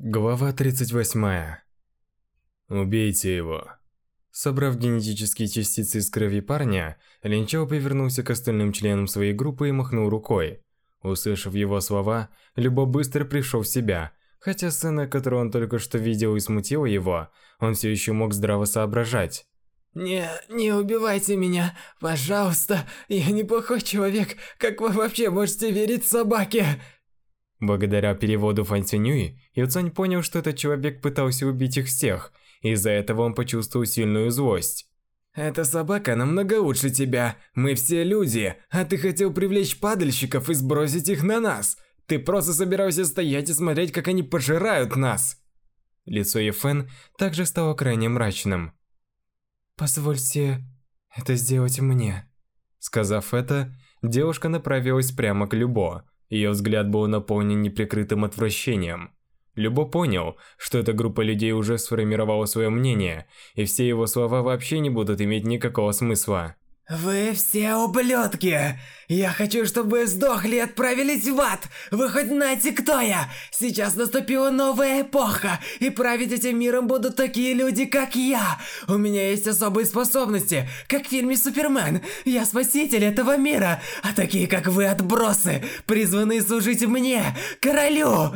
Глава 38. Убейте его. Собрав генетические частицы из крови парня, Линчао повернулся к остальным членам своей группы и махнул рукой. Услышав его слова, Любо быстро пришел в себя. Хотя сцена, которую он только что видел и смутила его, он все еще мог здраво соображать. «Не, не убивайте меня, пожалуйста, я неплохой человек, как вы вообще можете верить собаке?» Благодаря переводу Фан Цинюи, Юцань понял, что этот человек пытался убить их всех, и из-за этого он почувствовал сильную злость. «Эта собака намного лучше тебя. Мы все люди, а ты хотел привлечь падальщиков и сбросить их на нас. Ты просто собирался стоять и смотреть, как они пожирают нас!» Лицо Ефен также стало крайне мрачным. «Позвольте это сделать мне». Сказав это, девушка направилась прямо к Любо. Ее взгляд был наполнен неприкрытым отвращением. Любо понял, что эта группа людей уже сформировала свое мнение, и все его слова вообще не будут иметь никакого смысла. «Вы все ублюдки! Я хочу, чтобы вы сдохли и отправились в ад! Вы хоть знаете, кто я? Сейчас наступила новая эпоха, и править этим миром будут такие люди, как я! У меня есть особые способности, как в фильме «Супермен». Я спаситель этого мира, а такие, как вы, отбросы, призванные служить мне, королю!»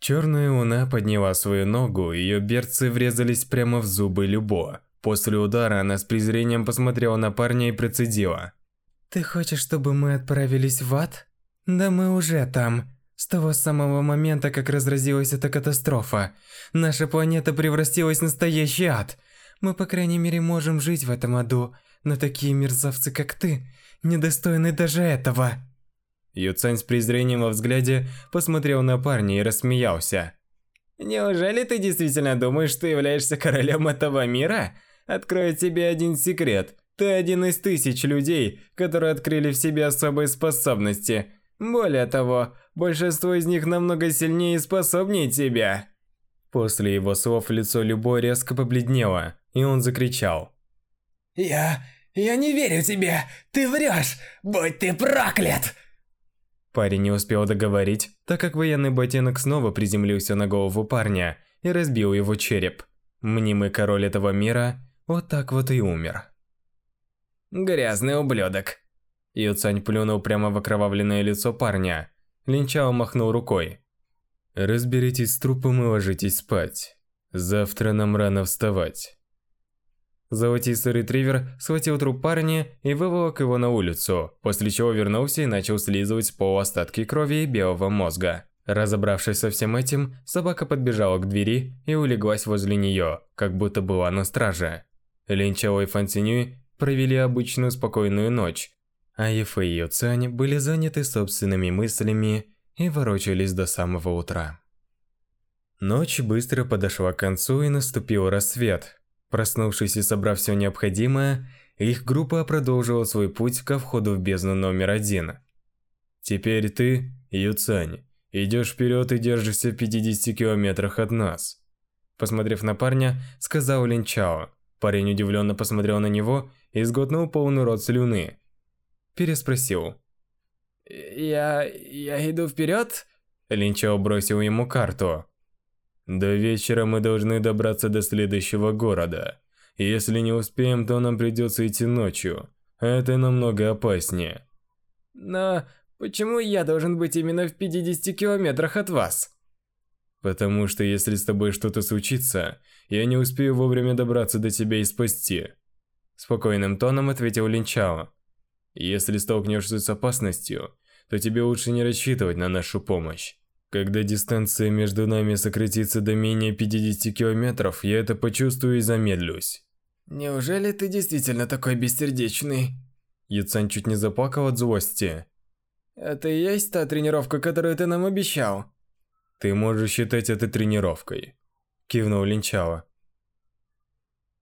Черная луна подняла свою ногу, ее берцы врезались прямо в зубы Любо. После удара она с презрением посмотрела на парня и процедила. «Ты хочешь, чтобы мы отправились в ад? Да мы уже там. С того самого момента, как разразилась эта катастрофа, наша планета превратилась в настоящий ад. Мы, по крайней мере, можем жить в этом аду, но такие мерзавцы, как ты, недостойны даже этого». Юцань с презрением во взгляде посмотрел на парня и рассмеялся. «Неужели ты действительно думаешь, что являешься королем этого мира? Открою тебе один секрет. Ты один из тысяч людей, которые открыли в себе особые способности. Более того, большинство из них намного сильнее и способнее тебя. После его слов лицо Любой резко побледнело, и он закричал. «Я... я не верю тебе! Ты врешь! Будь ты проклят!» Парень не успел договорить, так как военный ботинок снова приземлился на голову парня и разбил его череп. Мнимый король этого мира вот так вот и умер. Грязный ублюдок. Юцань плюнул прямо в окровавленное лицо парня. Линчао махнул рукой. Разберитесь с трупом и ложитесь спать. Завтра нам рано вставать. Золотистый ретривер схватил труп парня и выволок его на улицу, после чего вернулся и начал слизывать с остатки крови и белого мозга. Разобравшись со всем этим, собака подбежала к двери и улеглась возле нее, как будто была на страже. Линчао и Фантинюй провели обычную спокойную ночь, а Ефэ и Юцань были заняты собственными мыслями и ворочались до самого утра. Ночь быстро подошла к концу и наступил рассвет. Проснувшись и собрав все необходимое, их группа продолжила свой путь ко входу в бездну номер один. «Теперь ты, Юцань, идешь вперед и держишься в 50 километрах от нас», посмотрев на парня, сказал Лин Чао. Парень удивленно посмотрел на него и сглотнул полный рот слюны. Переспросил. «Я... я иду вперед?» Линчао бросил ему карту. «До вечера мы должны добраться до следующего города. Если не успеем, то нам придется идти ночью. Это намного опаснее». «Но почему я должен быть именно в 50 километрах от вас?» Потому что если с тобой что-то случится, я не успею вовремя добраться до тебя и спасти. Спокойным тоном ответил Линчао. Если столкнешься с опасностью, то тебе лучше не рассчитывать на нашу помощь. Когда дистанция между нами сократится до менее 50 километров, я это почувствую и замедлюсь. Неужели ты действительно такой бессердечный? Яцан чуть не заплакал от злости. Это и есть та тренировка, которую ты нам обещал? Ты можешь считать это тренировкой, кивнул Линчао.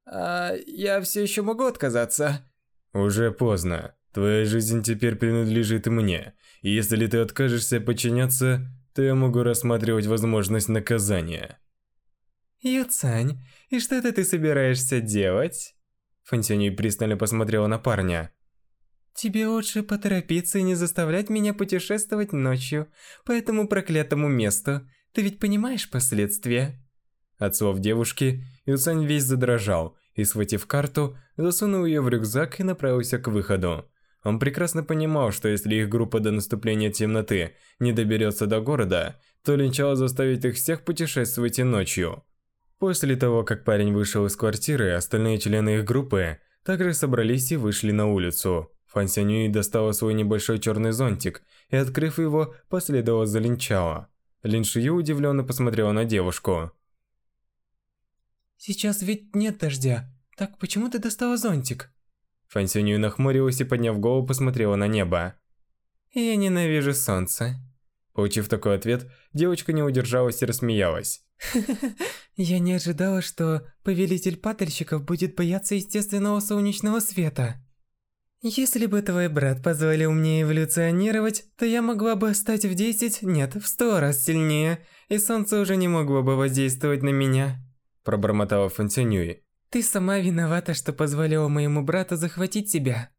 А я все еще могу отказаться. Уже поздно. Твоя жизнь теперь принадлежит мне. И если ты откажешься подчиняться, то я могу рассматривать возможность наказания. Юцань, и что это ты собираешься делать? Фэнсюнь пристально посмотрела на парня. Тебе лучше поторопиться и не заставлять меня путешествовать ночью по этому проклятому месту. Ты ведь понимаешь последствия?» От слов девушки Юсань весь задрожал и, схватив карту, засунул ее в рюкзак и направился к выходу. Он прекрасно понимал, что если их группа до наступления темноты не доберется до города, то Линчало заставит их всех путешествовать и ночью. После того, как парень вышел из квартиры, остальные члены их группы также собрались и вышли на улицу. Фан Сянюи достала свой небольшой черный зонтик и, открыв его, последовала за Линчао. Лин Шию удивленно посмотрела на девушку. «Сейчас ведь нет дождя. Так почему ты достала зонтик?» Фан Сянюи нахмурилась и, подняв голову, посмотрела на небо. «Я ненавижу солнце». Получив такой ответ, девочка не удержалась и рассмеялась. Я не ожидала, что повелитель падальщиков будет бояться естественного солнечного света. Если бы твой брат позволил мне эволюционировать, то я могла бы стать в 10, нет, в 100 раз сильнее, и солнце уже не могло бы воздействовать на меня. Пробормотала Фонтянюи. Ты сама виновата, что позволила моему брату захватить тебя.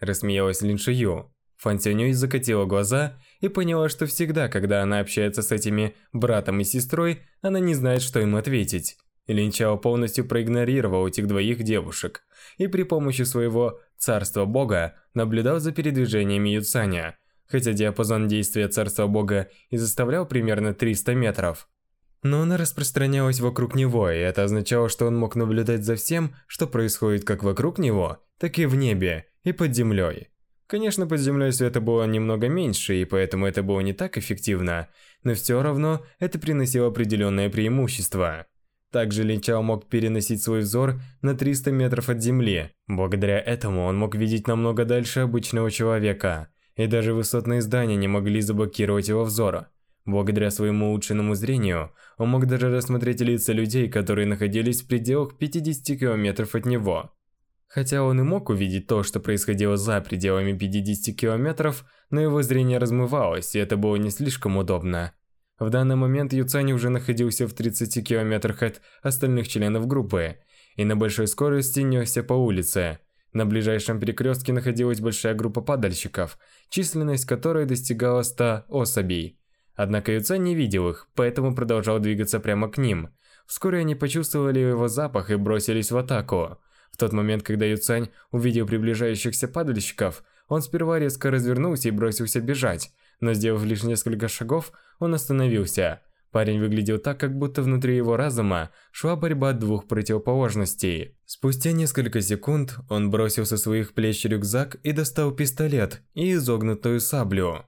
Рассмеялась Лин Шию. Фонтянюи закатила глаза и поняла, что всегда, когда она общается с этими братом и сестрой, она не знает, что им ответить. Линчао полностью проигнорировал этих двоих девушек и при помощи своего «Царства Бога» наблюдал за передвижениями Юцаня, хотя диапазон действия Царства Бога и заставлял примерно 300 метров. Но она распространялась вокруг него, и это означало, что он мог наблюдать за всем, что происходит как вокруг него, так и в небе, и под землей. Конечно, под землей света было немного меньше, и поэтому это было не так эффективно, но все равно это приносило определенное преимущество. Также Линчао мог переносить свой взор на 300 метров от земли. Благодаря этому он мог видеть намного дальше обычного человека, и даже высотные здания не могли заблокировать его взора. Благодаря своему улучшенному зрению, он мог даже рассмотреть лица людей, которые находились в пределах 50 километров от него. Хотя он и мог увидеть то, что происходило за пределами 50 километров, но его зрение размывалось, и это было не слишком удобно. В данный момент Юцани уже находился в 30 километрах от остальных членов группы и на большой скорости несся по улице. На ближайшем перекрестке находилась большая группа падальщиков, численность которой достигала 100 особей. Однако Юцан не видел их, поэтому продолжал двигаться прямо к ним. Вскоре они почувствовали его запах и бросились в атаку. В тот момент, когда Юцань увидел приближающихся падальщиков, он сперва резко развернулся и бросился бежать, но сделав лишь несколько шагов, он остановился. Парень выглядел так, как будто внутри его разума шла борьба двух противоположностей. Спустя несколько секунд он бросил со своих плеч рюкзак и достал пистолет и изогнутую саблю.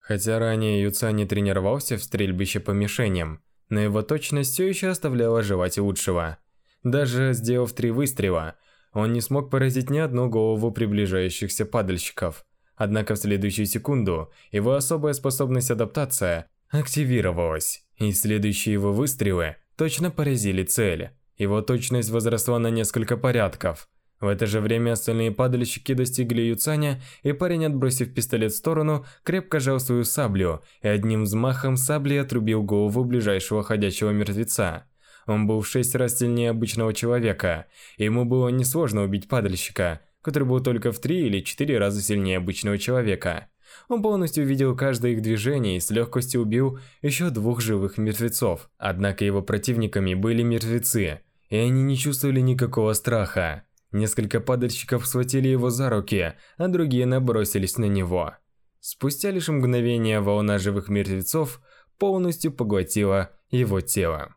Хотя ранее Юца не тренировался в стрельбище по мишеням, но его точность все еще оставляла желать лучшего. Даже сделав три выстрела, он не смог поразить ни одну голову приближающихся падальщиков – Однако в следующую секунду его особая способность адаптация активировалась, и следующие его выстрелы точно поразили цель. Его точность возросла на несколько порядков. В это же время остальные падальщики достигли Юцаня, и парень, отбросив пистолет в сторону, крепко жал свою саблю и одним взмахом сабли отрубил голову ближайшего ходячего мертвеца. Он был в шесть раз сильнее обычного человека, ему было несложно убить падальщика – который был только в три или четыре раза сильнее обычного человека. Он полностью видел каждое их движение и с легкостью убил еще двух живых мертвецов. Однако его противниками были мертвецы, и они не чувствовали никакого страха. Несколько падальщиков схватили его за руки, а другие набросились на него. Спустя лишь мгновение волна живых мертвецов полностью поглотила его тело.